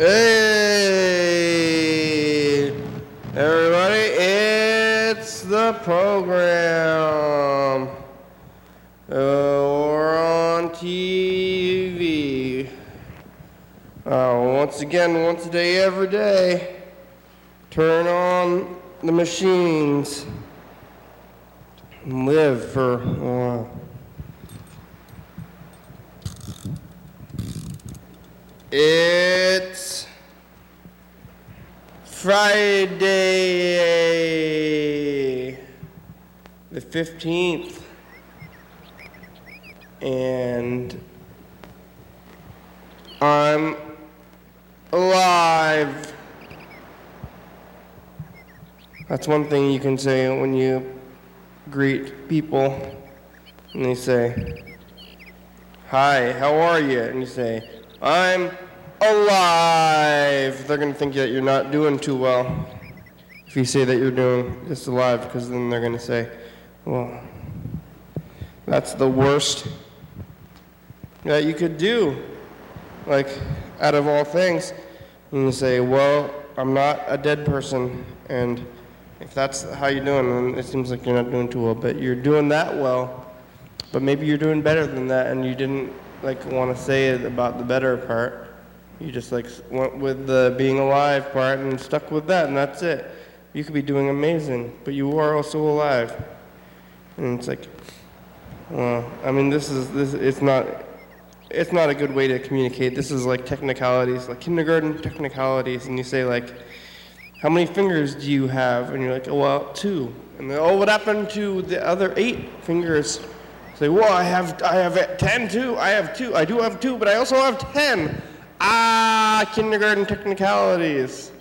Hey, everybody, it's the program. Uh, we're on TV. Uh, once again, once a day, every day. The machines. Live for a uh, while. It's Friday, the 15th, and I'm alive. That's one thing you can say when you greet people, and they say, Hi, how are you? And you say, I'm alive. They're going to think that you're not doing too well if you say that you're doing just alive, because then they're going to say, well, that's the worst that you could do. Like, out of all things, and you say, well, I'm not a dead person, and if that's how you're doing, then it seems like you're not doing too well, but you're doing that well. But maybe you're doing better than that, and you didn't like want to say it about the better part. You just like went with the being alive part and stuck with that, and that's it. You could be doing amazing, but you are also alive. And it's like, well, I mean, this is this. It's not. It's not a good way to communicate. This is like technicalities, like kindergarten technicalities, and you say like, how many fingers do you have? And you're like, oh, well, two. And oh, what happened to the other eight fingers? Say, well, I have, I have ten too. I have two. I do have two, but I also have ten. Ah, kindergarten technicalities.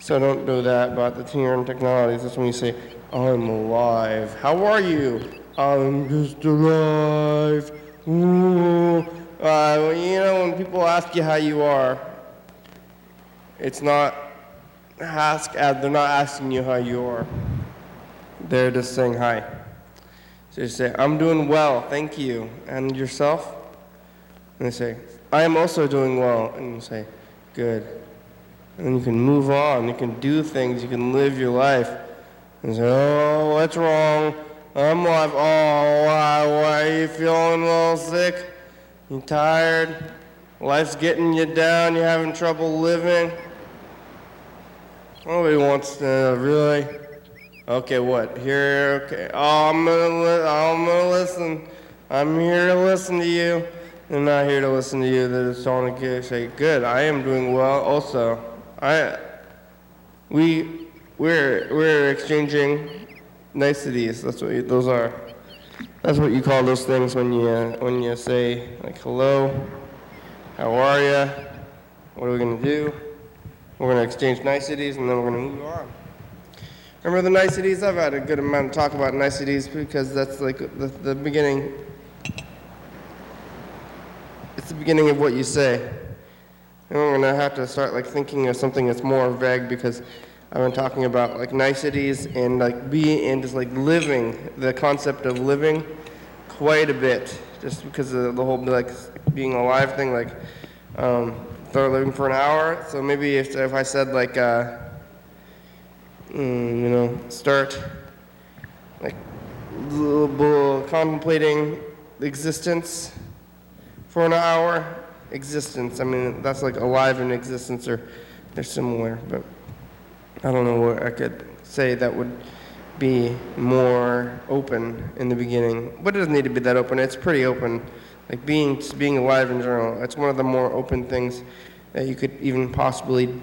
So don't do that about the kindergarten technicalities. That's when you say, I'm alive. How are you? I'm just alive. Ooh. Uh, well, you know, when people ask you how you are, it's not ask. They're not asking you how you are. They're just saying hi. So you say, I'm doing well, thank you. And yourself? And they say, I am also doing well. And you say, good. And then you can move on. You can do things. You can live your life. And say, oh, what's wrong? I'm alive. Oh, why, why are you feeling a little sick? You tired? Life's getting you down. You're having trouble living. Nobody wants to really. Okay, what? Here, okay. Oh, I'm gonna, li- I'm gonna listen. I'm here to listen to you. I'm not here to listen to you. They're just trying to say, good. I am doing well. Also, I, we, we're, we're exchanging niceties. That's what you, those are. That's what you call those things when you, when you say like, hello, how are you? What are we gonna do? We're gonna exchange niceties and then we're gonna move on. Remember the niceties? I've had a good amount of talk about niceties because that's like the, the beginning. It's the beginning of what you say. And we're gonna have to start like thinking of something that's more vague because I've been talking about like niceties and like being and just like living, the concept of living quite a bit just because of the whole like being alive thing, like um, start living for an hour. So maybe if, if I said like, uh, mm, you know, start like contemplating existence for an hour. Existence. I mean, that's like alive and existence are they're similar, but I don't know what I could say that would be more open in the beginning. But it doesn't need to be that open. It's pretty open. Like being being alive in general. It's one of the more open things that you could even possibly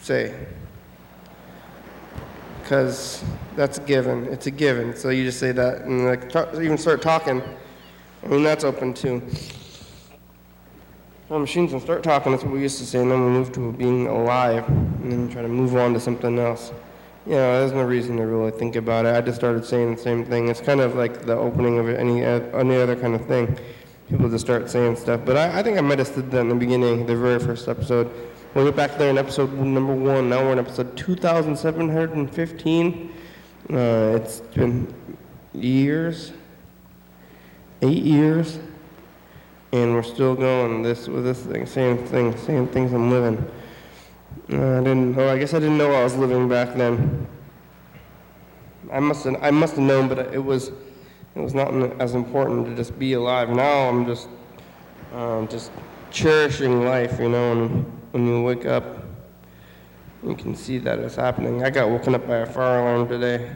say. Because that's a given. It's a given. So you just say that and like even start talking. I mean that's open too. Well, machines and start talking. That's what we used to say, and then we move to being alive, and then try to move on to something else. You know, there's no reason to really think about it. I just started saying the same thing. It's kind of like the opening of any any other kind of thing. People just start saying stuff. But I, I think I might have said that in the beginning, the very first episode. We'll get back there in episode number one. Now we're in episode 2,715. Uh, it's been years, eight years, and we're still going this with this thing, same thing, same things I'm living. Uh, I didn't. Oh, I guess I didn't know I was living back then. I must. I must have known, but it was. It was not as important to just be alive. Now I'm just, um, just cherishing life. You know, and when you wake up, you can see that it's happening. I got woken up by a fire alarm today.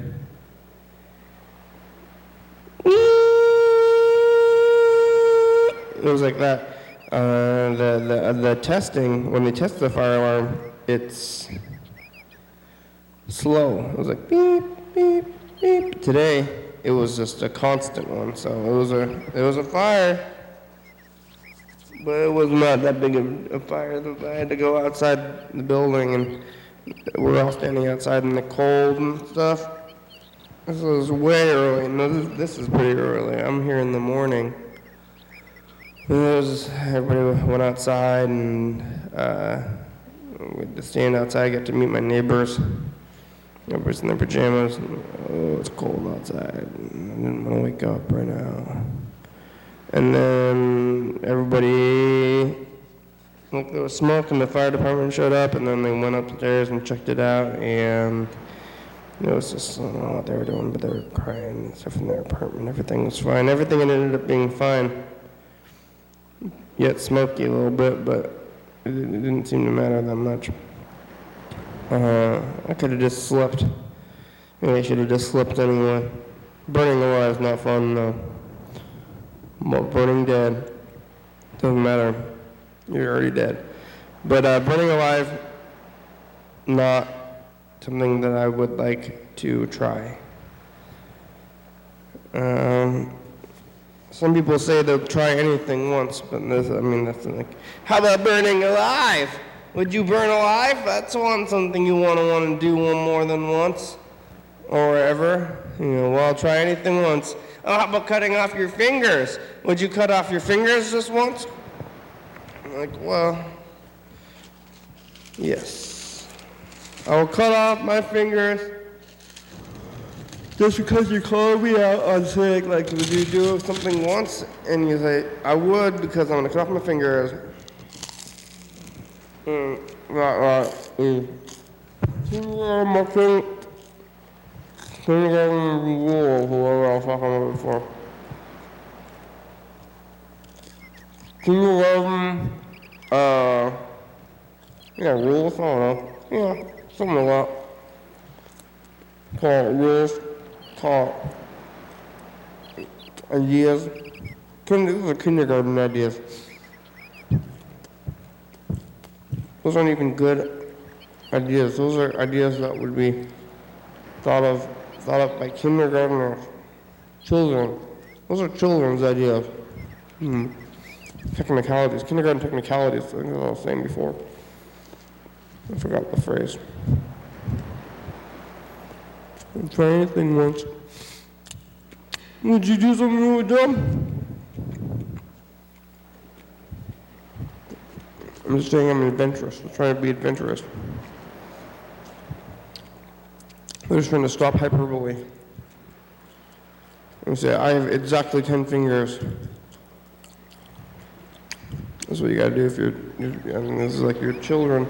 It was like that. Uh, the, the, the testing, when they test the fire alarm, it's slow. It was like beep, beep, beep. Today, it was just a constant one. So it was a, it was a fire. But it was not that big of a fire. I had to go outside the building, and we're all standing outside in the cold and stuff. This was way early. No, this, this is pretty early. I'm here in the morning. It was, everybody went outside, and uh, we had to stand outside, Got to meet my neighbors. Everybody's in their pajamas. Oh, it's cold outside. I didn't want to wake up right now. And then everybody, like there was smoke and the fire department showed up and then they went upstairs and checked it out and it was just, I don't know what they were doing, but they were crying and stuff in their apartment. Everything was fine. Everything ended up being fine. Yet smoky a little bit, but it, it didn't seem to matter that much. Uh, I could have just slept. Maybe I should have just slept anyway. Burning alive is not fun though. Well, burning dead. Doesn't matter. You're already dead. But uh, burning alive, not something that I would like to try. Um, some people say they'll try anything once, but this, I mean, that's like, how about burning alive? Would you burn alive? That's one something you want to want to do one more than once, or ever. You know, well, I'll try anything once. Oh, how about cutting off your fingers? Would you cut off your fingers just once? Like, well, yes. I will cut off my fingers just because you called me out on saying, like, would you do something once? And you say, I would because I'm going to cut off my fingers. I'm kindergarten rule, whoever I before. Kindergarten, uh, yeah, rules, I don't know. Yeah, something like that. Call rules, call it ideas. Kinder, these are kindergarten ideas. Those aren't even good ideas. Those are ideas that would be thought of thought up by kindergartners, children. Those are children's ideas. Hmm. Technicalities, kindergarten technicalities, I think I was saying before. I forgot the phrase. Try anything once. Would you do something really dumb? I'm just saying I'm adventurous. I'm trying to be adventurous. I'm just trying to stop hyperbole. And say, I have exactly 10 fingers. That's what you gotta do if you're, you're I mean, this is like your children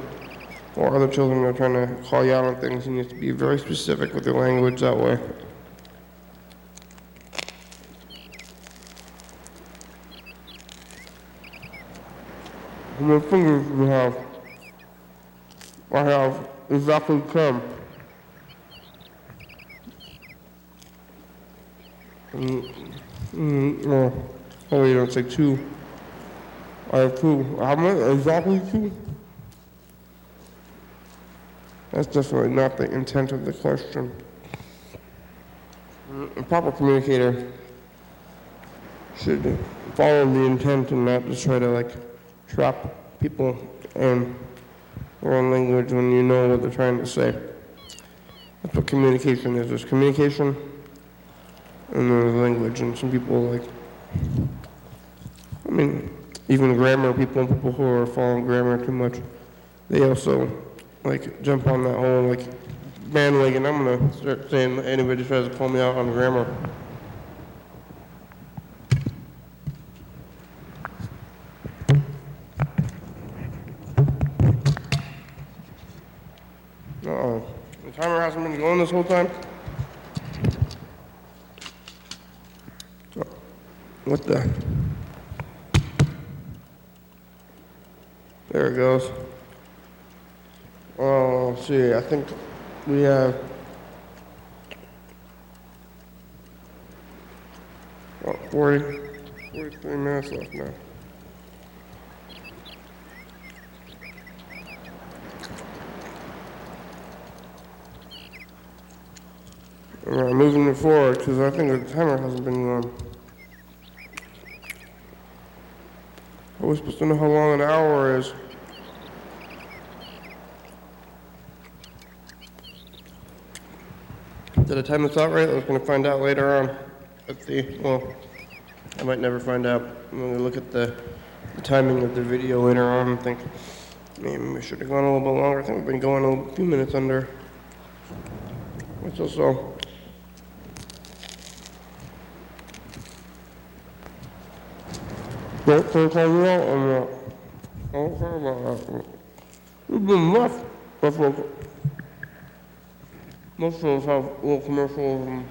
or other children are trying to call you out on things. You need to be very specific with your language that way. Many fingers do you have? I have exactly 10. Mm, mm, no. Oh, wait, don't say two. I have two. How many? Exactly two? That's definitely not the intent of the question. Mm, A proper communicator should follow the intent and not just try to like trap people in their own language when you know what they're trying to say. That's what communication is. There's communication and there's language, and some people like, I mean, even grammar people, and people who are following grammar too much, they also like jump on that whole like bandwagon. I'm gonna start saying anybody tries to pull me out on grammar. Uh-oh. The timer hasn't been going this whole time? Oh, What the? There it goes. Oh, see, I think we have... About 40, 43 minutes left now. All right, moving it forward, because I think the timer hasn't been on. Are we supposed to know how long an hour is? Did I time this out right? I was gonna find out later on at the, well, I might never find out. I'm gonna look at the, the timing of the video later on and think, maybe we should have gone a little bit longer. I think we've been going a few minutes under. Which also, out on that. Don't say about that. We've been left, that's most of us have commercials and, um,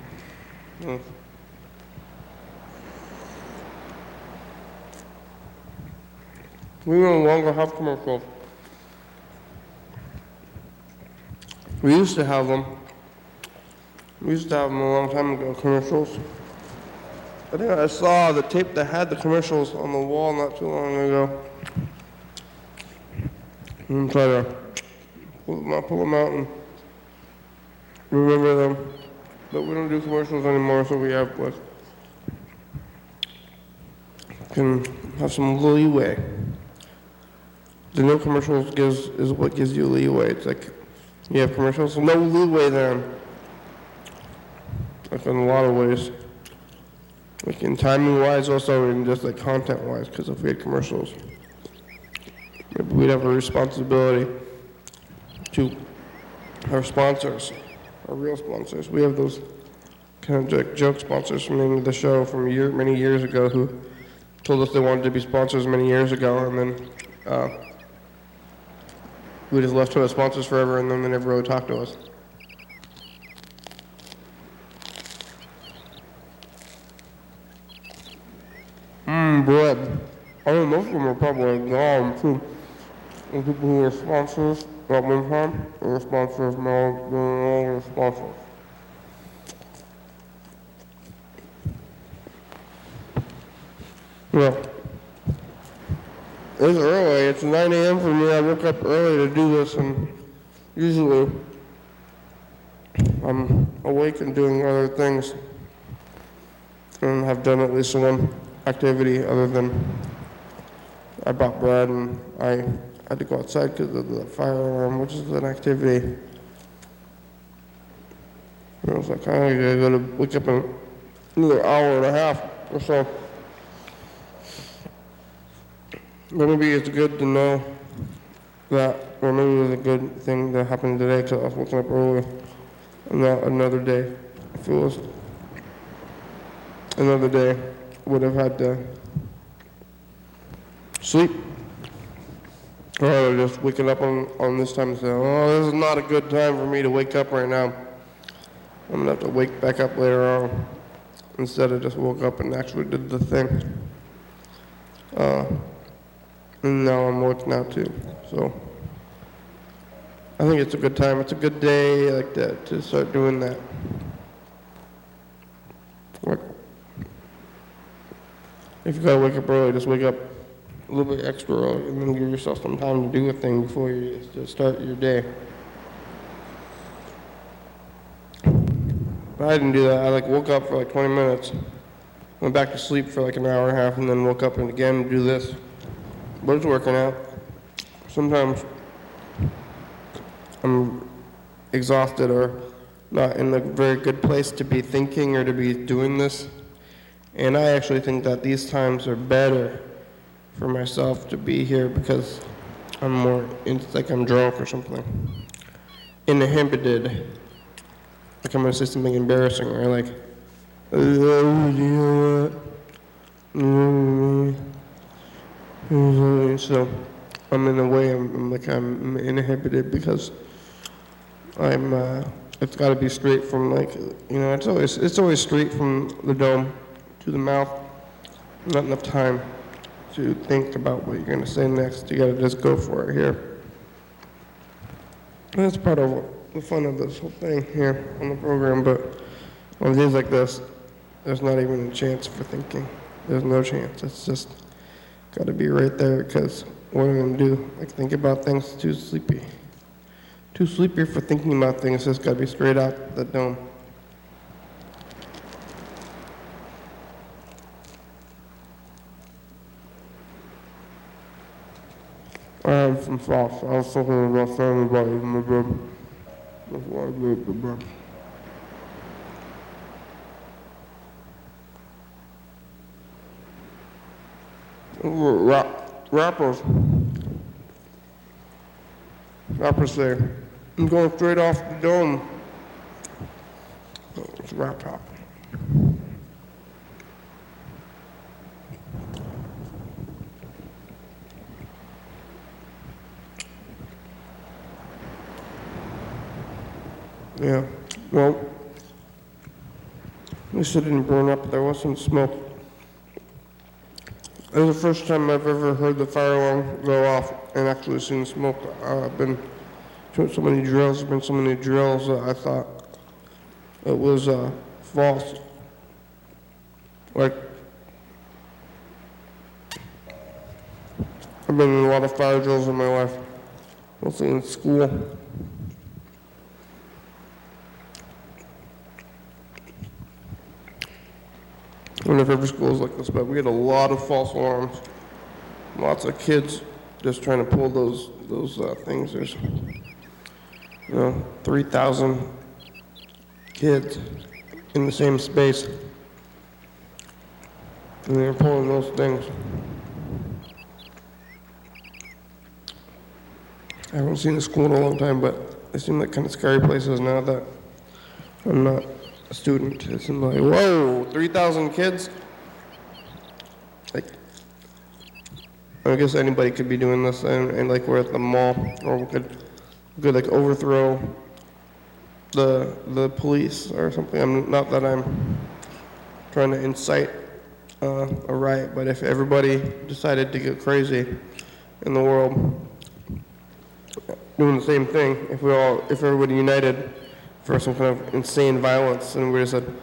yeah. We no longer have commercials. We used to have them. We used to have them a long time ago, commercials. I think I saw the tape that had the commercials on the wall not too long ago. I'm try to pull them out, pull them out and remember them. But we don't do commercials anymore, so we have what can have some leeway. The no commercials gives is what gives you leeway. It's like you have commercials, no leeway then. Like in a lot of ways. Like in timing wise, also in just like content wise, because if we had commercials, maybe we'd have a responsibility to our sponsors, our real sponsors. We have those kind of joke sponsors from the show from year, many years ago who told us they wanted to be sponsors many years ago, and then uh, we just left them as sponsors forever, and then they never really talked to us. Mmm, bread. I think most of them are probably gone too. The people who were sponsors one time, they were sponsors now, they're no longer sponsors. Yeah. It's early. It's 9 a.m. for me. I woke up early to do this, and usually I'm awake and doing other things, and have done at least one activity other than I bought bread and I had to go outside because of the fire alarm, which is an activity. And I was like, I gotta go to wake up in another hour and a half or so. But maybe it's good to know that, or maybe it was a good thing that happened today because I was waking up early and not another day. If it was another day, would have had to sleep. Or just waking up on, on this time and say, oh, this is not a good time for me to wake up right now. I'm gonna have to wake back up later on. Instead, I just woke up and actually did the thing. Uh, and now I'm working out too. So I think it's a good time. It's a good day like that to start doing that. Like, if you gotta wake up early, just wake up a little bit extra and then give yourself some time to do a thing before you start your day. But I didn't do that. I like woke up for like 20 minutes, went back to sleep for like an hour and a half, and then woke up and again do this. But it's working out. Sometimes I'm exhausted or not in a very good place to be thinking or to be doing this. And I actually think that these times are better for myself to be here because I'm more, it's like I'm drunk or something. Inhibited. Like I'm gonna say something embarrassing or like, "Oh, you know what? Mm, So I'm in a way, I'm, I'm like I'm inhibited because I'm, uh, it's gotta be straight from like, you know, it's always, it's always straight from the dome to the mouth. Not enough time to think about what you're gonna say next. You gotta just go for it here. And That's part of the fun of this whole thing here on the program, but on days like this, there's not even a chance for thinking. There's no chance. It's just gotta be right there because what am I gonna do? Like think about things too sleepy. Too sleepy for thinking about things. Just gotta be straight out the dome. I'm from Fox. I was talking about family in my bed. That's why I made the bed. Rap, rappers. Rappers say, I'm going straight off the dome. It's rap talk. Yeah, well, at least it didn't burn up. There wasn't smoke. It was the first time I've ever heard the fire alarm go off and actually seen smoke. Uh, I've been to so many drills, there's been so many drills that I thought it was uh, false. Like, I've been in a lot of fire drills in my life, mostly in school. I don't know if every school is like this, but we had a lot of false alarms. Lots of kids just trying to pull those those uh, things. There's, you know, 3,000 kids in the same space, and they're pulling those things. I haven't seen a school in a long time, but they seem like kind of scary places now that I'm not student. It's like, whoa, 3,000 kids? Like, I guess anybody could be doing this, and, and like we're at the mall, or we could, we could like overthrow the the police or something. I'm not that I'm trying to incite uh, a riot, but if everybody decided to get crazy in the world, doing the same thing, if we all, if everybody united for some kind of insane violence, and we just said,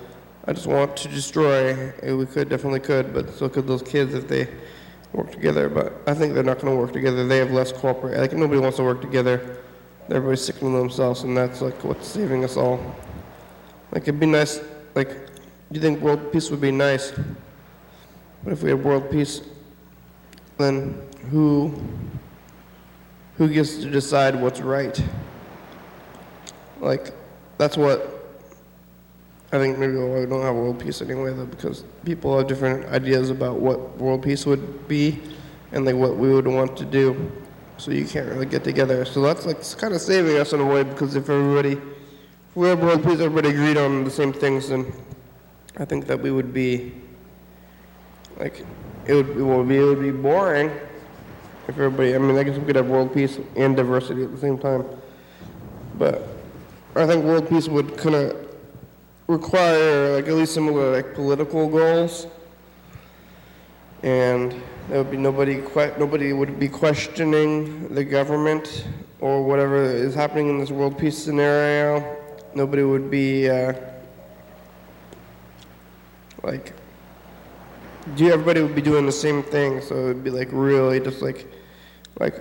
I just want to destroy, eh, we could, definitely could, but so could those kids if they work together, but I think they're not gonna work together, they have less cooperate, like, nobody wants to work together, everybody's sick of themselves, and that's like what's saving us all. Like, it'd be nice, like, do you think world peace would be nice? But if we had world peace, then who, who gets to decide what's right? Like, that's what I think maybe we don't have world peace anyway, though, because people have different ideas about what world peace would be and like what we would want to do. So you can't really get together. So that's like kind of saving us in a way because if everybody, if we had world peace, everybody agreed on the same things, then I think that we would be like it would, it would be it would be boring if everybody. I mean, I guess we could have world peace and diversity at the same time, but I think world peace would kind of require like at least similar like political goals, and there would be nobody que- nobody would be questioning the government or whatever is happening in this world peace scenario. Nobody would be uh, like. Do everybody would be doing the same thing, so it would be like really just like, like,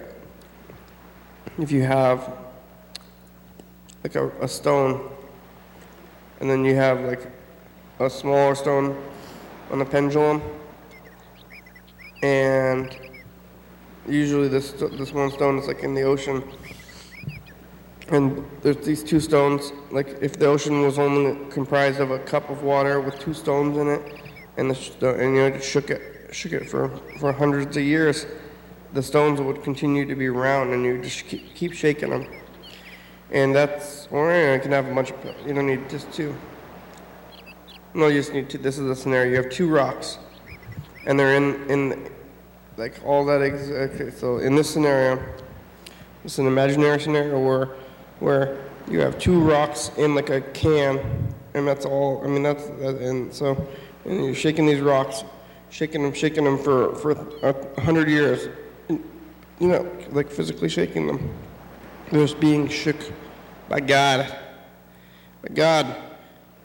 if you have like a, a stone and then you have like a smaller stone on the pendulum, and usually this this one stone is like in the ocean, and there's these two stones. Like if the ocean was only comprised of a cup of water with two stones in it, and the and you know just shook it shook it for for hundreds of years, the stones would continue to be round, and you just keep, keep shaking them. And that's, or you can have a bunch of, you don't need just two. No, you just need two. This is a scenario. You have two rocks, and they're in, in like all that. Okay, so in this scenario, it's an imaginary scenario where, where you have two rocks in like a can, and that's all. I mean, that's and so, and you're shaking these rocks, shaking them, shaking them for for a hundred years, and, you know, like physically shaking them. They're just being shook by God, by God,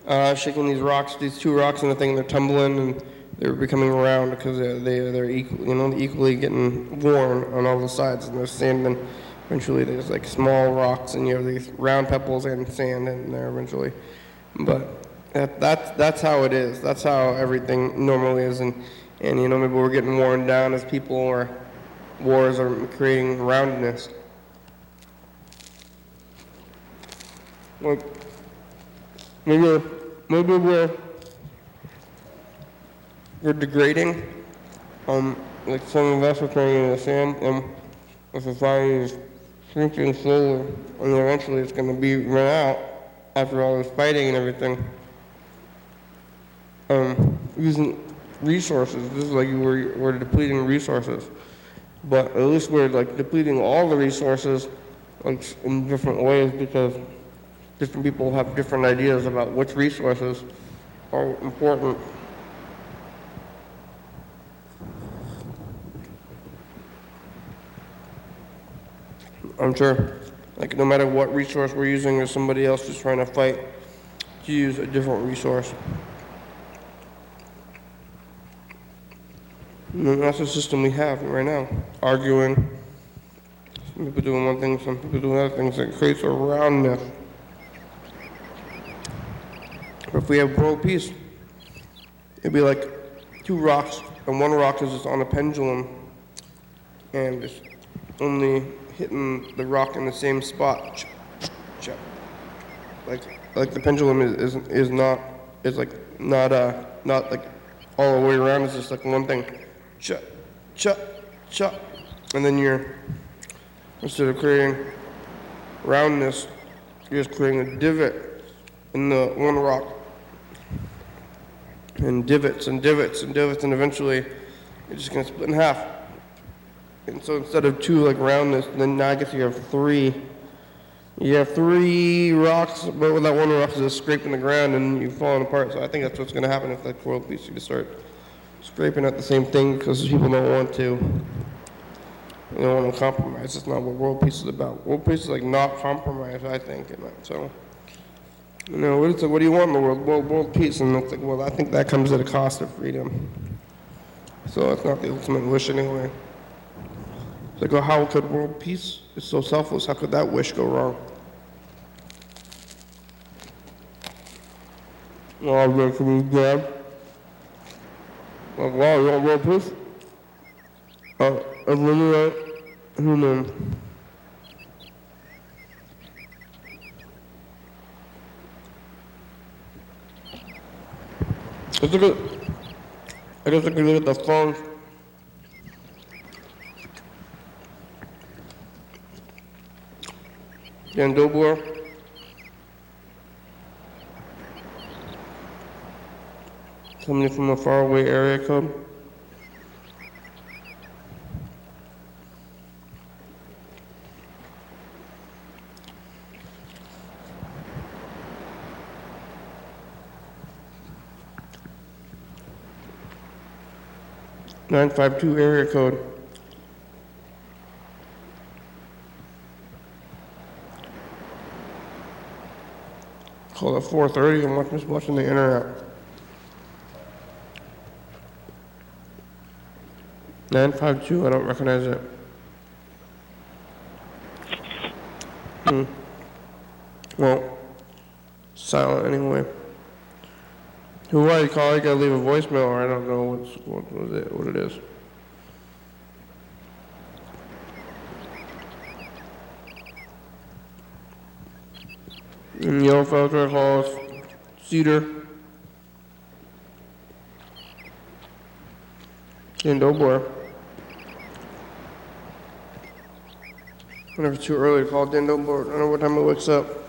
uh, shaking these rocks, these two rocks and the thing. They're tumbling and they're becoming round because they're they, they're equal, you know, equally getting worn on all the sides, and they're sanding. Eventually, there's like small rocks, and you have these round pebbles and sand in there eventually. But that, that's that's how it is. That's how everything normally is, and and you know maybe we're getting worn down as people, or wars are creating roundness. Like maybe maybe we're we're degrading. Um, like some of us are turning into sand, and the society is shrinking slowly, and eventually it's going to be run out after all this fighting and everything. Um, using resources. This is like we're, we're depleting resources, but at least we're like depleting all the resources like in different ways because different people have different ideas about which resources are important. I'm sure, like no matter what resource we're using, there's somebody else who's trying to fight to use a different resource. And that's the system we have right now, arguing. Some people doing one thing, some people doing other things. It creates a roundness. If we have world peace, it'd be like two rocks, and one rock is just on a pendulum, and it's only hitting the rock in the same spot. Like, like the pendulum is, is, is not, is like not, uh, not like all the way around. It's just like one thing. Cha, cha, cha. And then you're, instead of creating roundness, you're just creating a divot in the one rock. And divots and divots and divots, and eventually it's just gonna split in half. And so instead of two like roundness, then now I guess you have three. You have three rocks, but with that one rock is just scraping the ground and you're falling apart. So I think that's what's going to happen if that world peace. You just start scraping at the same thing because people don't want to. They don't want to compromise. That's not what world peace is about. World peace is like not compromise, I think. And so, you know, what, is what do you want in the world? World, world peace. And it's like, well, I think that comes at a cost of freedom. So it's not the ultimate wish anyway. It's like, oh, how could world peace? It's so selfless. How could that wish go wrong? Oh, that could be God. Like, you want world peace? Uh, eliminate human. I guess I could look at the phones. Yandobor. Coming from a faraway area code. Nine five two area code. Call four thirty. I'm watching, just watching the internet. Nine five two. I don't recognize it. Hmm. Well, silent anyway. Who are you calling? Gotta leave a voicemail, or I don't know what's what was it what it is. And Yellow Filter Halls, Cedar, and Doughboy. Whenever it's too early to call Dan Billboard. I don't know what time it wakes up.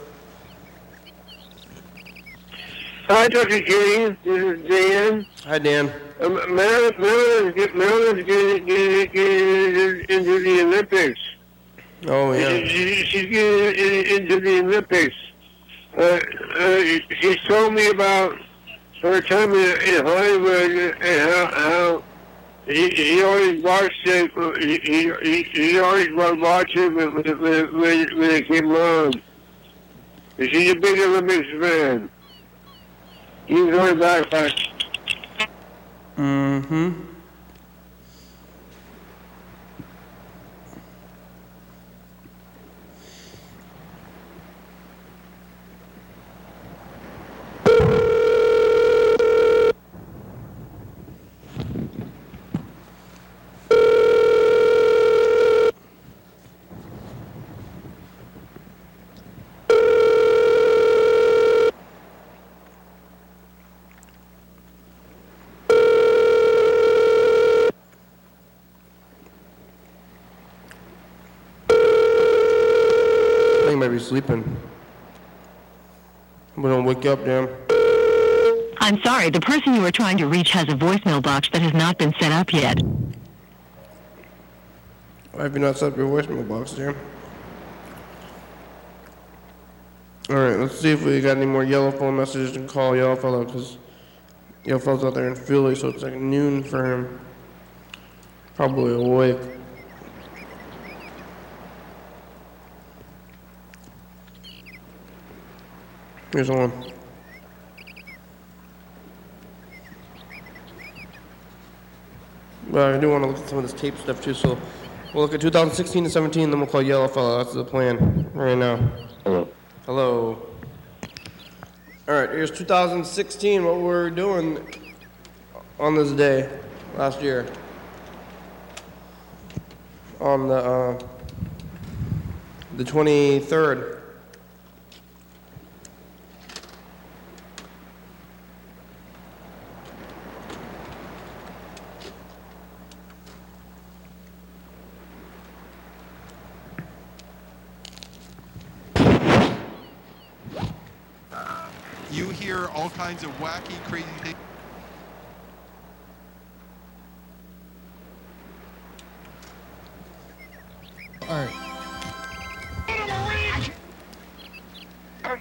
Hi, Dr. King. This is Dan. Hi, Dan. Um, Maryland, Maryland's, Maryland's getting, getting, getting into the Olympics. Oh, yeah. She, she's getting into the Olympics. Uh, uh, she's told me about her time in, in Hollywood and how, how he, he always watched it. He, he, he, always would watch it when, when, when, when it came on. She's a big Olympics fan. He's going back, back. Mm-hmm. Sleeping. We don't wake up, Dan. I'm sorry, the person you are trying to reach has a voicemail box that has not been set up yet. Why have you not set up your voicemail box, Dan? Alright, let's see if we got any more yellow phone messages to call yellow Yellowfellow, because yellow Yellowfellow's out there in Philly, so it's like noon for him. Probably awake. Here's one. But I do want to look at some of this tape stuff too, so we'll look at 2016 and 17, then we'll call Yellowfellow. That's the plan right now. Hello. Hello. All right, here's 2016, what we're doing on this day last year. On the, uh, the 23rd. You hear all kinds of wacky, crazy things.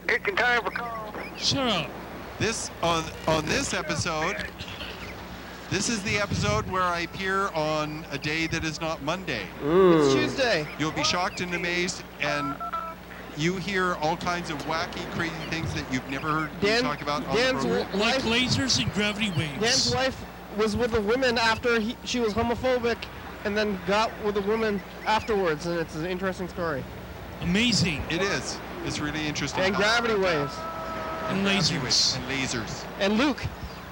Getting time for call. Shut up. This on on this episode. This is the episode where I appear on a day that is not Monday. Mm. Tuesday. You'll be shocked and amazed, and you hear all kinds of wacky, crazy things that you've never heard me Dan- talk about on Dan's the program. Like lasers and gravity waves. Dan's wife was with a woman after he, she was homophobic, and then got with a woman afterwards, and it's an interesting story. Amazing. It is. It's really interesting. And gravity waves. And Gravity lasers. waves and lasers. And Luke.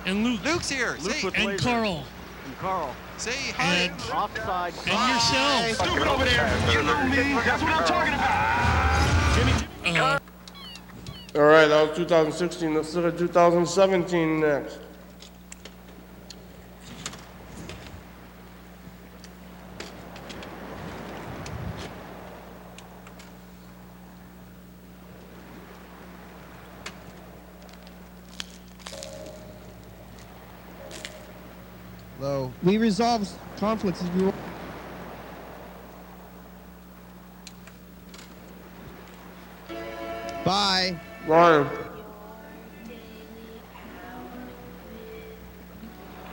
And Luke. Luke's here. Luke say, And lasers. Carl. And Carl. say hi. And, Offside. and yourself. Stupid over there. You know me. That's what I'm talking about. Uh, All right, that was 2016. Let's look at 2017 next. Hello. We resolve conflicts if you want. Bye. Ryan.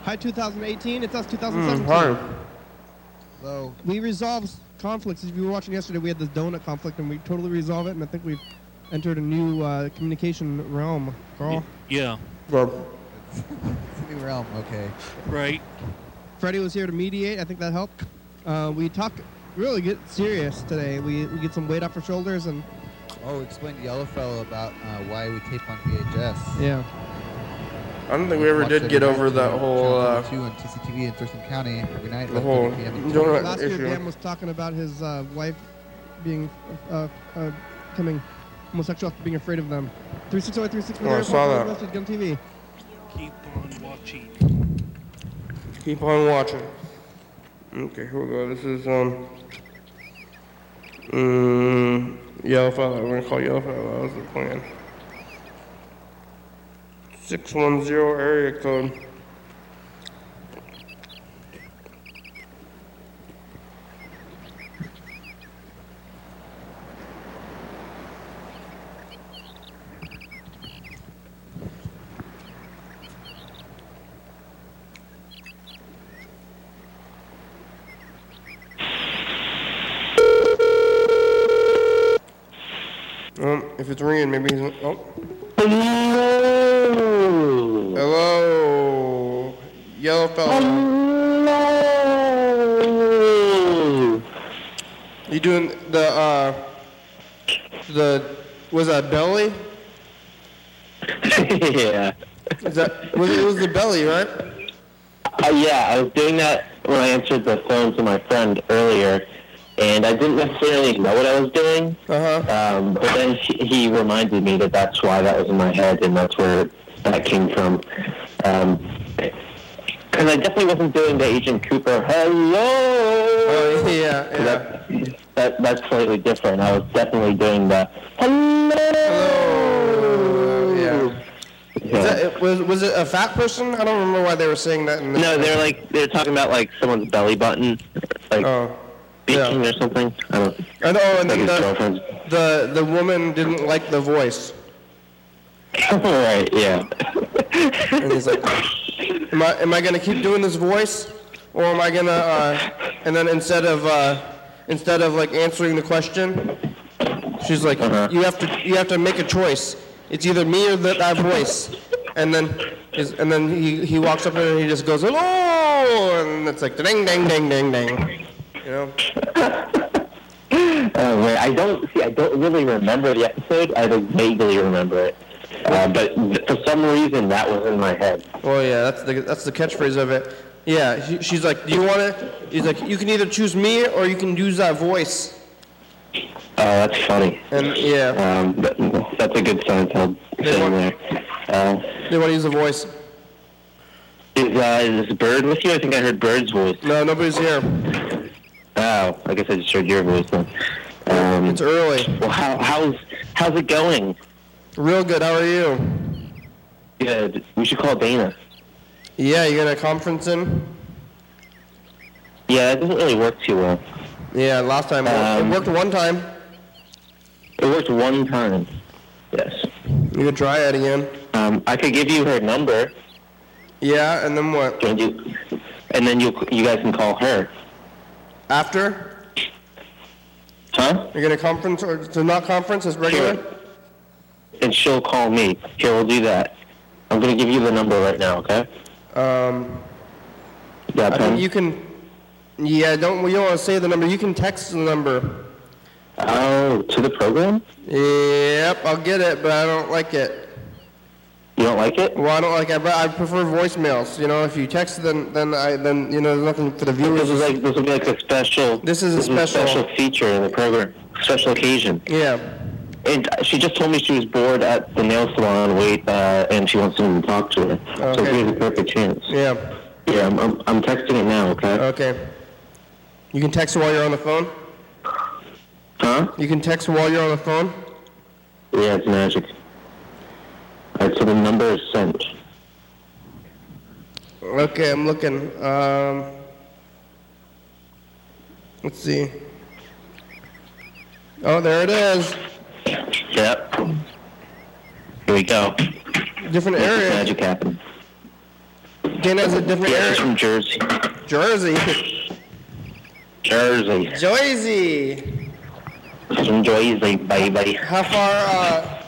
Hi, 2018. It's us, Mm, 2017. hi. Hello. We resolve conflicts. If you were watching yesterday, we had this donut conflict, and we totally resolve it, and I think we've entered a new uh, communication realm. Carl? yeah. Rob. New realm, okay. Right. Freddie was here to mediate. I think that helped. Uh, we talk really get serious today. We, we get some weight off our shoulders, and Oh, explain to Yellowfellow about uh, why we tape on VHS. yeah. I don't think we ever did get over that whole, Channel uh, 32 on TCTV in Thurston County every night. the whole PM and donut Last year, issue. Dan was talking about his uh, wife being uh, uh, becoming homosexual after being afraid of them. 360 360 Oh, I saw that. Gun TV. Keep on watching. Keep on watching. Okay, here we go. This is um Mm, Yellowfella. We're gonna call Yellow Yellowfella. That was the plan. 610 area code. Um, if it's ringing, maybe he's. Oh. Hello. Hello. Yellowfella. Hello. You doing the, uh. The. Was that belly? yeah. Is that. Was, it was the belly, right? Uh, yeah, I was doing that when I answered the phone to my friend earlier, and I didn't necessarily know what I was doing. Uh huh. Um, but then he, he reminded me that that's why that was in my head, and that's where that came from. Um 'cause I definitely wasn't doing the Agent Cooper. Hello. Oh, yeah, yeah. That, that that's slightly different. I was definitely doing the hello. Hello. Yeah. Yeah. That, it- was, was it a fat person? I don't remember why they were saying that in the. No, they're like they're talking about like someone's belly button, like Oh. speaking or something. I don't. I know, oh, and Like then the, the, the woman didn't like the voice. right. Yeah. And he's like, am I, am I going to keep doing this voice? Or am I going to, uh, and then instead of, uh, instead of like answering the question, she's like, Uh-huh. you have to, you have to make a choice. It's either me or that, that voice. And then, his, and then he, he walks up and he just goes, hello! And it's like, ding, ding, ding, ding, ding. You know? Oh, wait, I don't see. I don't really remember the episode. I like, vaguely remember it, uh, but for some reason that was in my head. Well, yeah, that's the that's the catchphrase of it. Yeah, she, she's like, do you want to? He's like, you can either choose me or you can use that voice. Oh, that's funny. And yeah, Um, that, that's a good Seinfeld They thing want- Uh, they want to use the voice. is, uh, is this Bird with you? I think I heard Bird's voice. No, nobody's here. Oh, I guess I just heard your voice then. Um, It's early. well, how, how's how's it going? Real good. How are you? Good. We should call Dana. Yeah, you got a conference in? Yeah, it doesn't really work too well. Yeah, last time Um, it worked one time. It worked one time. Yes. You could try it again. Um, I could give you her number. Yeah, and then what? And you, and then you you guys can call her. After Huh? you're gonna conference or to not conference as regular? Sure. And she'll call me. Here, we'll do that. I'm gonna give you the number right now, okay? Um, You a I think you can. Yeah, don't we don't want to say the number. You can text the number. Oh, to the program? Yep, I'll get it, but I don't like it. You don't like it? Well, I don't like it, but I prefer voicemails. You know, if you text, then then I then you know there's nothing for the viewers. This is like this will be like a special. This is a special- special feature in the program, special occasion. Yeah. And she just told me she was bored at the nail salon. Wait, uh, and she wants someone to talk to her. So Okay. here's a perfect chance. Yeah. Yeah, I'm, I'm, I'm texting it now. Okay. Okay. You can text while you're on the phone. Huh? You can text while you're on the phone. Yeah, it's magic. Alright, so the number is sent. Okay, I'm looking. Um, let's see. Oh, there it is. Yep. Here we go. Different area. Magic happened. Dana's a different Yeah, she's area. from Jersey. Jersey. Jersey. Jersey. From Jersey, baby. How far? Uh,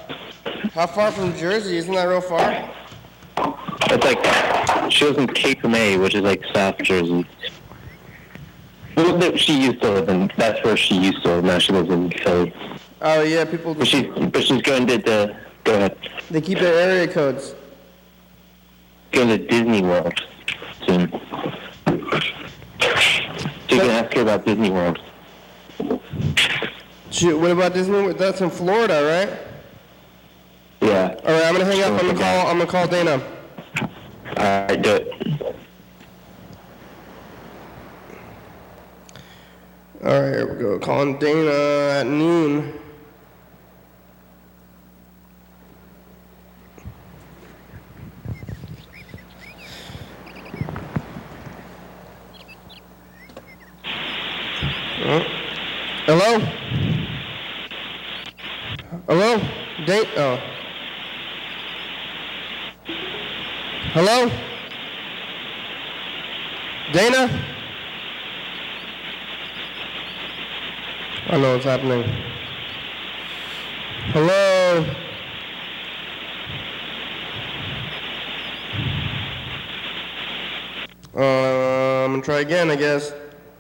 how far from Jersey? Isn't that real far? It's like she lives in Cape May, which is like South Jersey. She used to live in. That's where she used to live. Now she lives in Philly. Oh yeah, people. But she's but she's going to the. Go ahead. They keep their area codes. Going to Disney World soon. So you can ask her about Disney World. Shoot, what about Disney? World? That's in Florida, right? Yeah. All right, I'm gonna hang up. I'm gonna call. I'm gonna call Dana. All right, do it. All right, here we're go. Calling Dana at noon. Hello? Hello? Dana? Oh. Hello? Dana? I know what's happening. Hello? Uh, I'm gonna try again, I guess.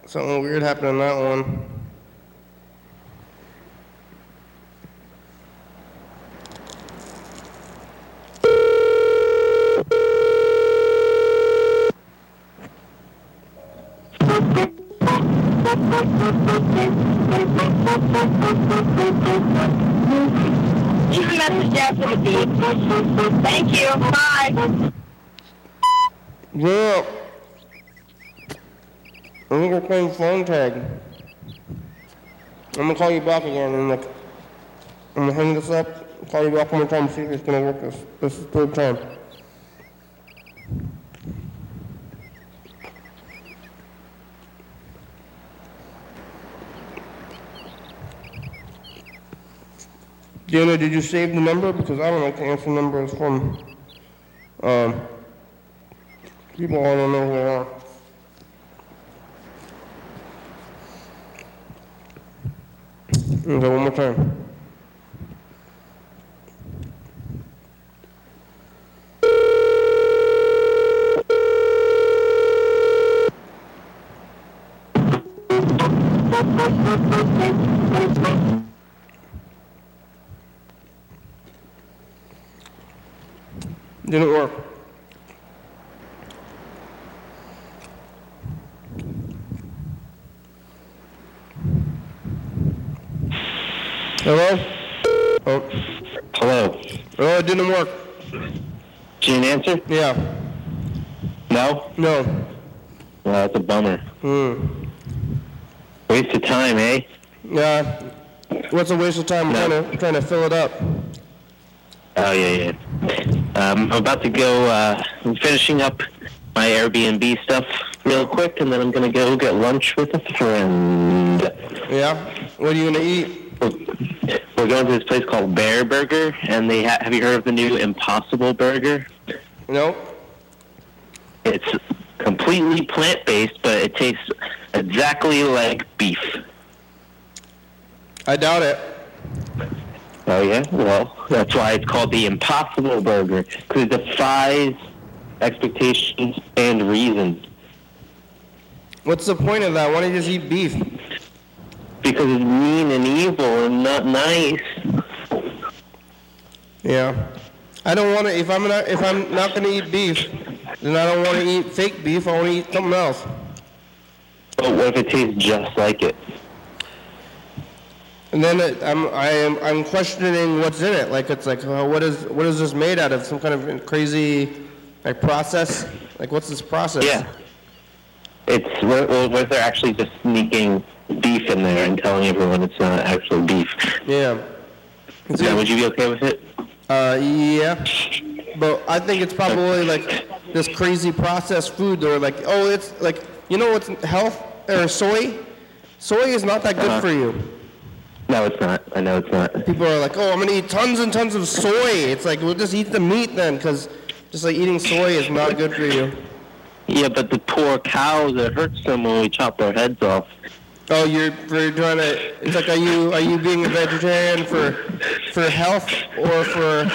Something weird happened on that one. Playing phone tag. I'm gonna call you back again and like, I'm gonna hang this up, call you back one more time, see if it's gonna work this, this third time. Dana, did you save the number? Because I don't like to answer numbers from, um, people I don't know who are. One more time. Didn't work. Hello? Oh. Hello. Oh, it didn't work. Did you answer? Yeah. No? Well, that's a bummer. Hmm. Waste of time, eh? Yeah. What's a waste of time? I'm No. trying to, trying to fill it up. Oh, yeah, yeah. Um, I'm about to go, uh, I'm finishing up my Airbnb stuff real quick, and then I'm going to go get lunch with a friend. Yeah? What are you going to eat? We're going to this place called Bear Burger, and they ha- have you heard of the new Impossible Burger? No? It's completely plant-based, but it tastes exactly like beef. I doubt it. Oh yeah, well, that's why it's called the Impossible Burger because it defies expectations and reason. What's the point of that? Why don't you just eat beef? Because it's mean and evil and not nice. Yeah. I don't want to. If I'm not, if I'm not going to eat beef, then I don't want to eat fake beef. I want to eat something else. But what if it tastes just like it? And then it, I'm I am I'm questioning what's in it. Like it's like uh, what is what is this made out of? Some kind of crazy like process? Like what's this process? Yeah. It's what, what if they're actually just sneaking beef in there and telling everyone it's not actually beef? Yeah. Now, would you be okay with it? Uh, yeah. But I think it's probably like this crazy processed food. They're like, oh, it's like you know what's health or soy? Soy is not that good Uh-huh. for you. No, it's not. I know it's not. People are like, oh, I'm gonna eat tons and tons of soy. It's like, we'll just eat the meat then, because just like eating soy is not good for you. Yeah, but the poor cows, it hurts them when we chop their heads off. Oh, you're, you're trying to. It's like, are you are you being a vegetarian for for health or for?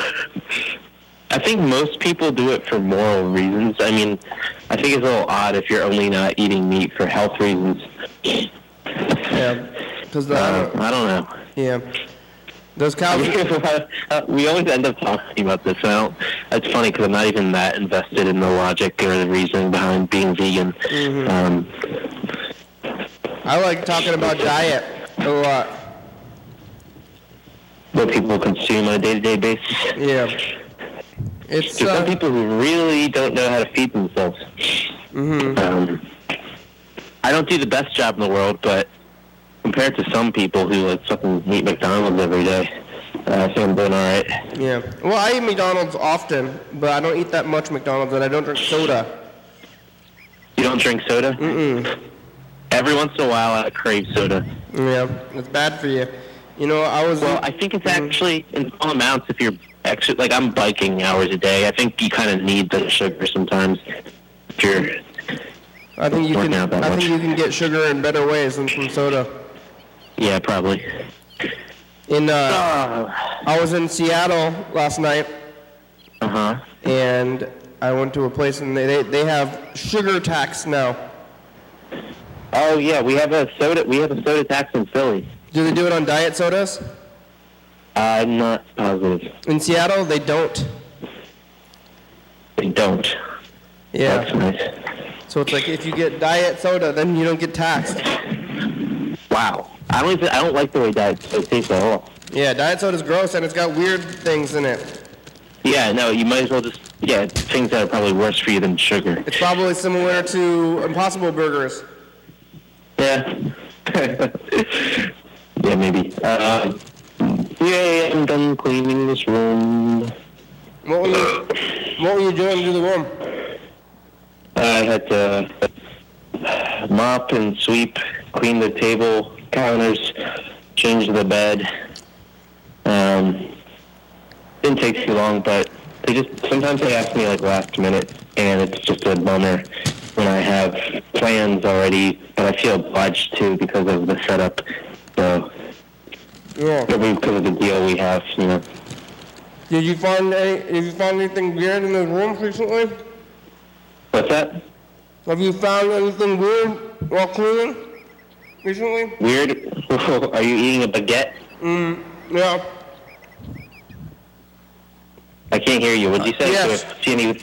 I think most people do it for moral reasons. I mean, I think it's a little odd if you're only not eating meat for health reasons. Yeah, because Uh, I don't know. Yeah, those cows. we always end up talking about this. I don't. It's funny because I'm not even that invested in the logic or the reasoning behind being vegan. Mm-hmm. Um, I like talking about diet a lot. what people consume on a day-to-day basis. Yeah, it's uh, some people who really don't know how to feed themselves. hmm Um, I don't do the best job in the world, but compared to some people who like fucking eat McDonald's every day, uh, I think I'm doing all right. Yeah. Well, I eat McDonald's often, but I don't eat that much McDonald's, and I don't drink soda. You don't drink soda? Mm-mm. Every once in a while, I crave soda. Yeah, it's bad for you. You know, I was. Well, I think it's actually in small amounts. If you're actually like I'm biking hours a day, I think you kind of need the sugar sometimes. If you're I think you can. I much. think you can get sugar in better ways than from soda. yeah, probably. In uh, I was in Seattle last night, Uh huh. and I went to a place, and they they, they have sugar tax now. Oh yeah, we have a soda. We have a soda tax in Philly. Do they do it on diet sodas? I'm not positive. In Seattle, they don't. They don't. Yeah. That's nice. So it's like if you get diet soda, then you don't get taxed. Wow. I don't even. I don't like the way diet soda tastes at all. Yeah, diet soda's gross, and it's got weird things in it. Yeah. No. You might as well just. Yeah. Things that are probably worse for you than sugar. It's probably similar to Impossible Burgers. Yeah. yeah. Maybe. Uh, yay! I'm done cleaning this room. What were you, what were you doing to the room? I had to mop and sweep, clean the table, counters, change the bed. Um, didn't take too long, but they just sometimes they ask me like last minute, and it's just a bummer when I have plans already, but I feel obliged to because of the setup. So Yeah. because of the deal we have, you know. Did you find any? Have you found anything weird in the rooms recently? What's that? Have you found anything weird while cleaning recently? Weird? Are you eating a baguette? Mm, yeah. I can't hear you. What'd you say? Yes. So if Jenny,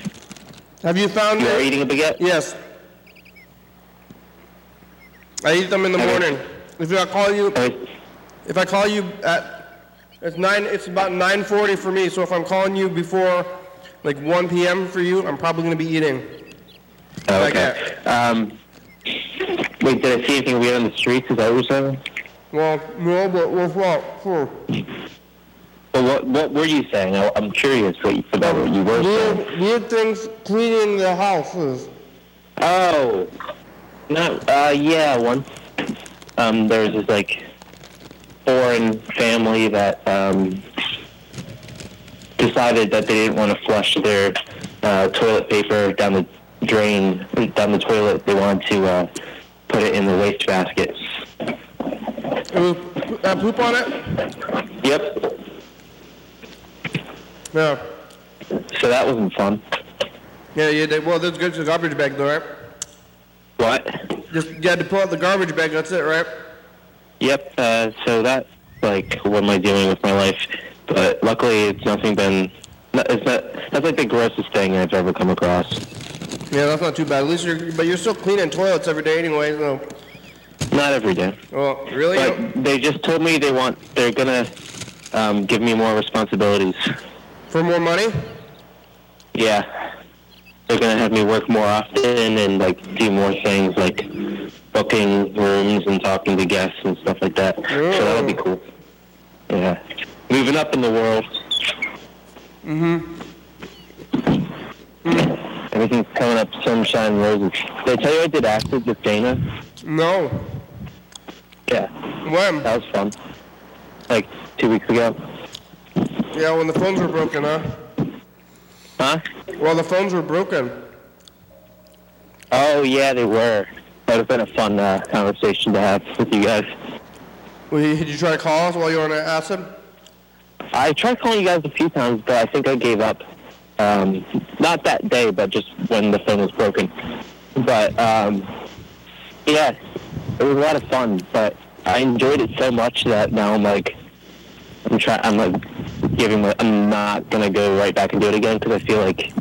Have you found? you are eating a baguette? Yes. I eat them in the morning. If I call you. If I call you at it's nine, it's about 9:40 for me. So if I'm calling you before like 1 p.m. for you, I'm probably gonna be eating. Like Okay. Um, wait, did I see anything weird on the streets? Is that what you're saying? Well, no, but what's what? Well, what what were you saying? I, I'm curious what you, about what you were saying. Weird, weird things cleaning the houses. Oh, no. Uh, yeah, once. Um, there was this like foreign family that um decided that they didn't want to flush their uh, toilet paper down the drain, down the toilet. They wanted to uh, put it in the waste basket. Uh, poop on it. Yep. Yeah. So that wasn't fun. Yeah, yeah. They, well, that's good. It's a garbage bag, though, right? What? Just you had to pull out the garbage bag. That's it, right? Yep. Uh, so that's like what am I doing with my life? But luckily, it's nothing been. It's not. That's like the grossest thing I've ever come across. Yeah, that's not too bad. At least you're, but you're still cleaning toilets every day anyway. So, Not every day. well, really? But they just told me they want. They're gonna um, give me more responsibilities. For more money? Yeah. They're gonna have me work more often and like do more things like booking rooms and talking to guests and stuff like that. So that'll be cool. Yeah. Moving up in the world. Mm-hmm. Everything's coming up sunshine roses. Did I tell you I did acid with Dana? No. Yeah. When? That was fun. Like two weeks ago. Yeah, when the phones were broken, huh? Huh? Well, the phones were broken. Oh yeah, they were. That would have been a fun uh, conversation to have with you guys. Well, did you try to call us while you were on acid? I tried calling you guys a few times, but I think I gave up. Um, not that day, but just when the phone was broken. But um, yeah, it was a lot of fun. But I enjoyed it so much that now I'm like, I'm trying. I'm like giving. My, I'm not gonna go right back and do it again because I feel like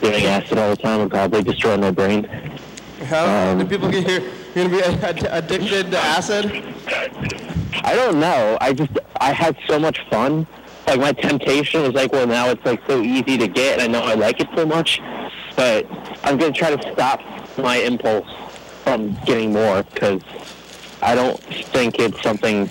doing acid all the time would probably destroy my brain. How Um, do people get here? You're gonna be ad- addicted to acid? I don't know. I just I had so much fun. Like my temptation was like, well, now it's like so easy to get, and I know I like it so much. But I'm gonna try to stop my impulse from getting more because I don't think it's something.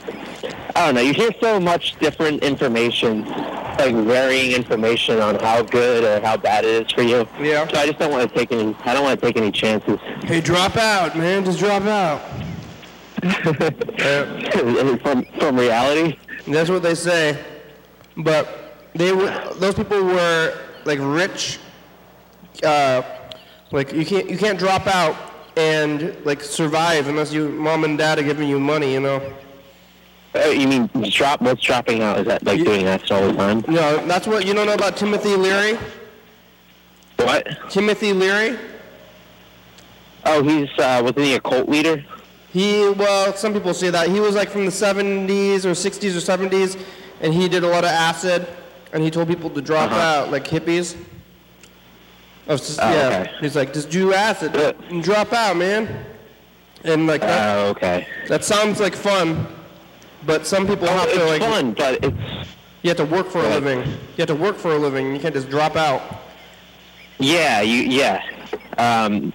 I don't know. You hear so much different information, like varying information on how good or how bad it is for you. Yeah. So I just don't want to take any. I don't want to take any chances. Hey, drop out, man. Just drop out. from from reality. That's what they say. But they were those people were like rich. Uh, like you can't you can't drop out and like survive unless you mom and dad are giving you money. You know. Uh, you mean drop? What's dropping out? Is that like doing that all the time? No, that's what you don't know about Timothy Leary. What? Timothy Leary. Oh, he's uh, wasn't he a cult leader? He well, some people say that he was like from the 70s or 60s or 70s, and he did a lot of acid, and he told people to drop Uh-huh. out like hippies. Oh, s- Oh, yeah, okay. he's like just do acid and drop out, man. And like that, Oh, okay. that sounds like fun, but some people have it's to like It's fun, but it's you have to work for a living. You have to work for a living. You can't just drop out. yeah, you yeah, um,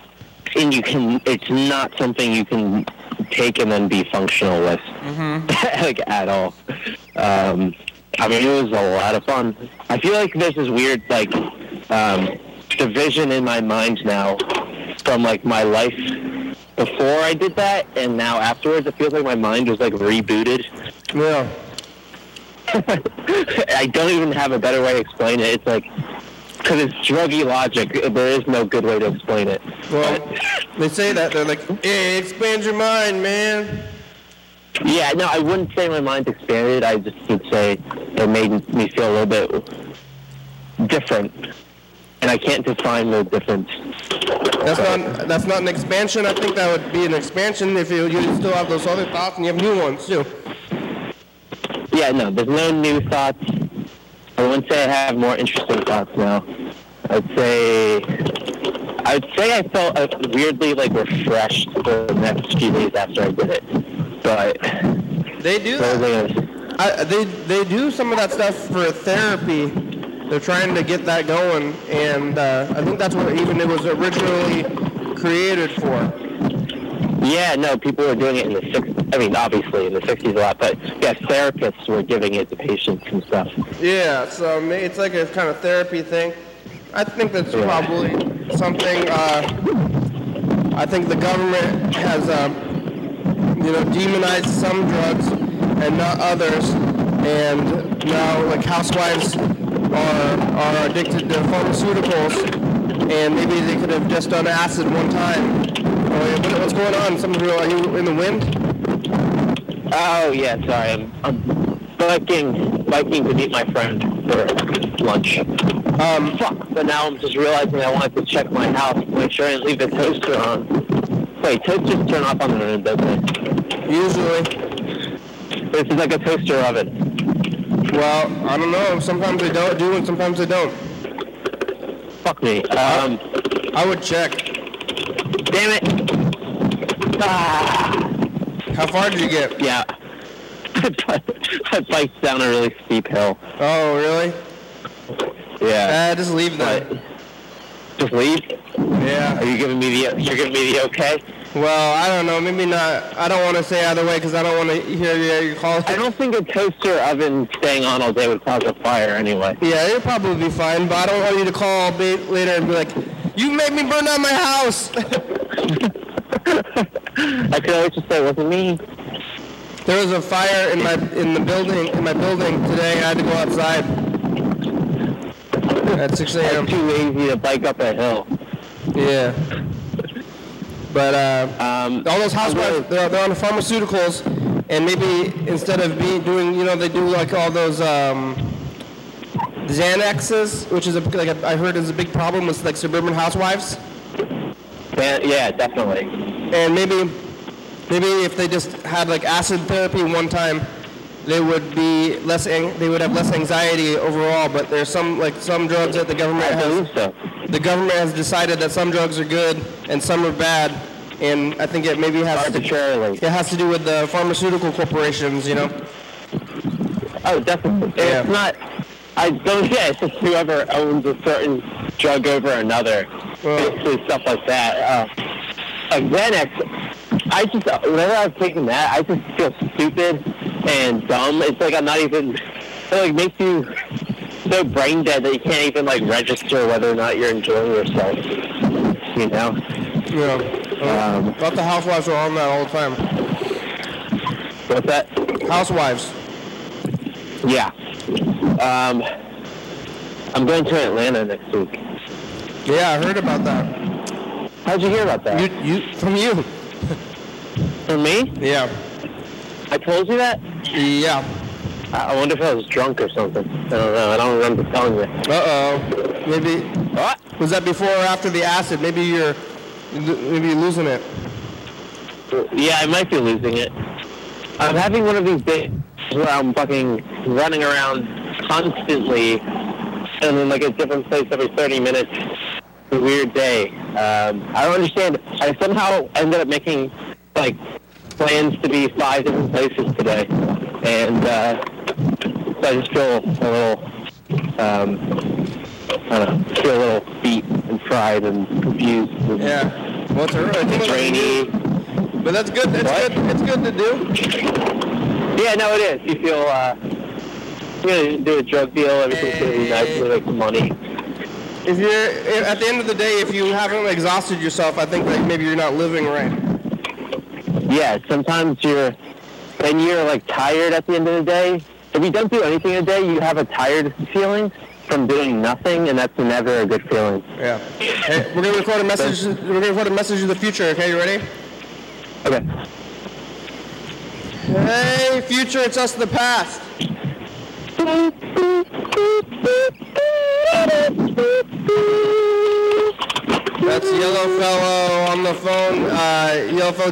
and you can. It's not something you can take and then be functional with, like at all. Um, I mean, it was a lot of fun. I feel like there's this weird like um, division in my mind now from like my life before I did that and now afterwards. It feels like my mind was like rebooted. Yeah. I don't even have a better way to explain it. It's like because it's druggy logic. There is no good way to explain it. Well, they say that they're like, hey, expand your mind, man. Yeah, no, I wouldn't say my mind's expanded. I just would say it made me feel a little bit different, and I can't define the difference. That's not that's not an expansion. I think that would be an expansion if you, you still have those other thoughts and you have new ones too. Yeah, no, there's no new thoughts. I wouldn't say I have more interesting thoughts now. I'd say I'd say I felt uh, weirdly like refreshed for the next few days after I did it, but They do. I, they they do some of that stuff for therapy. They're trying to get that going, and uh, I think that's what even it was originally created for. Yeah, no, people were doing it in the 60s. I mean, obviously in the 60s a lot, but yeah, therapists were giving it to patients and stuff. Yeah, so it's like a kind of therapy thing. I think that's Yeah. probably something. Uh, I think the government has, um, you know, demonized some drugs and not others, and now like housewives are are addicted to pharmaceuticals, and maybe they could have just done acid one time. Oh, yeah, what, what's going on? Something real? Are you in the wind? Oh, yeah, sorry. I'm, I'm biking, biking to meet my friend for lunch. Um, fuck, but now I'm just realizing I wanted to check my house to make sure I didn't leave the toaster on. Wait, toasters turn off on their own, doesn't it? Usually. This is like a toaster oven. Well, I don't know. Sometimes they don't do, and sometimes they don't. Fuck me. Um, I would check. damn it. Ah. How far did you get? Yeah. I biked down a really steep hill. Oh, really? Yeah. Uh, just leave that. just leave? Yeah. Are you giving me the you're giving me the okay? Well, I don't know. Maybe not. I don't want to say either way because I don't want to hear your, call. I don't think a toaster oven staying on all day would cause a fire anyway. Yeah, it'll probably be fine, but I don't want you to call later and be like, "You made me burn down my house." I could always just say it wasn't me. there was a fire in my in the building in my building today. I had to go outside at 6 I'm a.m. too lazy to bike up a hill. Yeah. But uh, Um, all those housewives, they're, they're on pharmaceuticals, and maybe instead of being doing, you know, they do like all those um, Xanaxes, which is a, like a, I heard is a big problem with like suburban housewives, yeah, yeah, definitely. and maybe maybe if they just had like acid therapy one time, they would be less ang- they would have less anxiety overall. But there's some like some drugs that the government has so. the government has decided that some drugs are good and some are bad, and I think it maybe has to, it has to do with the pharmaceutical corporations, you know. Oh, definitely. Yeah. It's not. I don't. Yeah, it's just whoever owns a certain drug over another. Well- Basically, stuff like that. Uh, like Xanax. I just whenever I've taken that, I just feel stupid and dumb. It's like I'm not even. It like makes you so brain dead that you can't even like register whether or not you're enjoying yourself. You know. Yeah. Um, Thought the housewives were on that all the time. What's that? Housewives. Yeah. Um, I'm going to Atlanta next week. Yeah, I heard about that. How'd you hear about that? You, you, from you. From me? Yeah. I told you that? Yeah. I wonder if I was drunk or something. I don't know. I don't remember telling you. Uh-oh. Maybe. What? Was that before or after the acid? Maybe you're, maybe you're losing it. Yeah, I might be losing it. I'm having one of these days where I'm fucking running around constantly and then like a different place every 30 minutes. It's a weird day. Um, I don't understand. I somehow ended up making like plans to be five different places today, and uh, so I just feel a little, um, I don't know, feel a little beat and fried and confused. And Yeah. Well, it's, early. It's rainy. But that's good. It's What? good. It's good to do. Yeah, no, it is. You feel uh, you're gonna do a drug deal. Everything's gonna be nice. You make some money. If you're if- at the end of the day, if you haven't exhausted yourself, I think that maybe you're not living right. Yeah, sometimes you're when you're like tired at the end of the day. If you don't do anything a day, you have a tired feeling from doing nothing, and that's never a good feeling. Yeah. Hey, we're gonna record a message. We're gonna record a message of the future. Okay, you ready? Okay. Hey, future, it's us, in the past. That's Yellow Fellow on the phone. Uh, Yellow Fellow.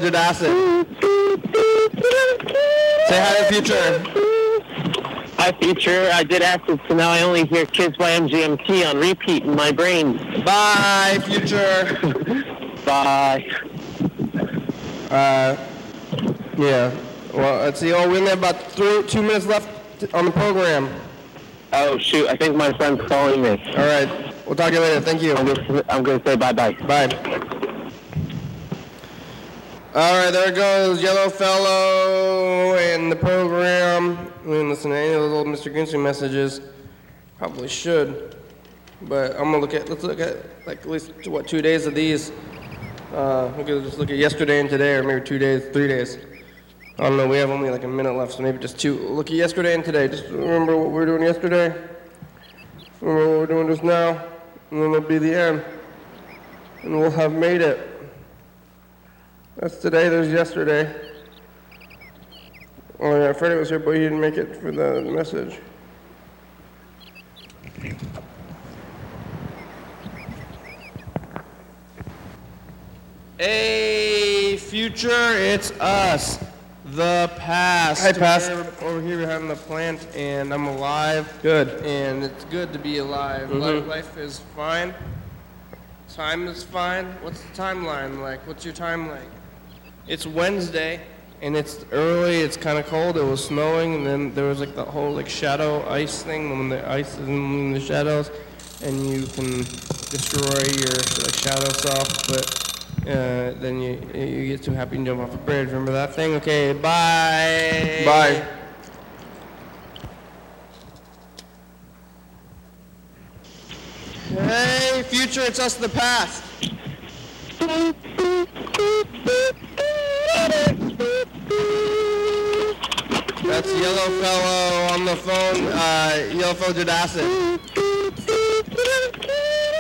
Say hi to future. Hi, future. I did acid, so now I only hear Kids by MGMT on repeat in my brain. Bye, future. Bye. Uh, yeah. Well, let's see. Oh, we only have about three, two minutes left on the program. Oh shoot! I think my friend's calling me. All right. We'll talk to you later. Thank you. I'm gonna, I'm gonna say bye bye. Bye. All right, there goes, Yellow Fellow and the program. We didn't listen to any of those old Mr. Ginsey messages. Probably should, but I'm gonna look at. Let's look at like at least what two days of these. Uh, we could just look at yesterday and today, or maybe two days, three days. I don't know. We have only like a minute left, so maybe just two. Look at yesterday and today. Just remember what we were doing yesterday. Remember what we're doing just now, and then it'll be the end, and we'll have made it. That's today, there's yesterday. Oh yeah, Freddie was here, but he didn't make it for the message. Hey, future, it's us, the past. Hi, past. Over here behind the plant, and I'm alive. Good. And it's good to be alive. Mhm. Life is fine. Time is fine. What's the timeline like? What's your time like? It's Wednesday, and it's early. It's kind of cold. It was snowing, and then there was like the whole like shadow ice thing when the ice is in the shadows, and you can destroy your like shadow self, but. Uh, then you you get too happy and jump off a bridge. Remember that thing? Okay, bye. Bye. Hey, future, it's us, the past. That's Yellow Fellow on the phone. Uh, Yellow Fellow did acid.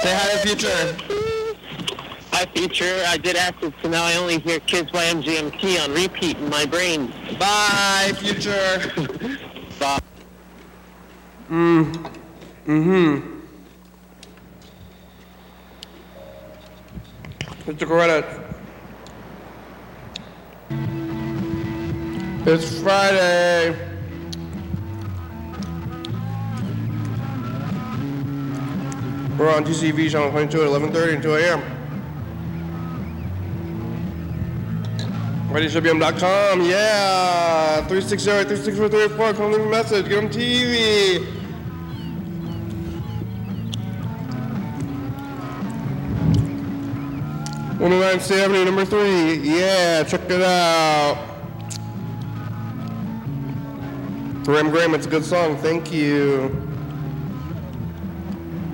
Say hi to future. Hi, future. I did acid, so now I only hear Kids by MGMT on repeat in my brain. Bye, future. Bye. Mm. Mm-hmm. Mr. Coretta. It's Friday. We're on TCV channel 22 at 11:30 and 2 a.m. RadioShowBM.com, yeah. 360-364-34, come leave a message, get on TV. 109 State Avenue, number three. Yeah, check it out. Graham Graham, it's a good song. Thank you.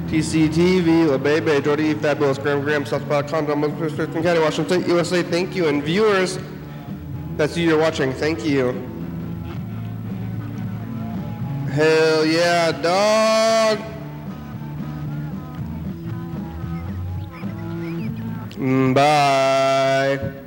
TCTV, La Bebe, Jordy, Fabulous, Graham Graham, Southpaw.com, Dumbledore, County, Washington State, USA. Thank you. And viewers, that's you you're watching. Thank you. Hell yeah, dog. Mm, Bye.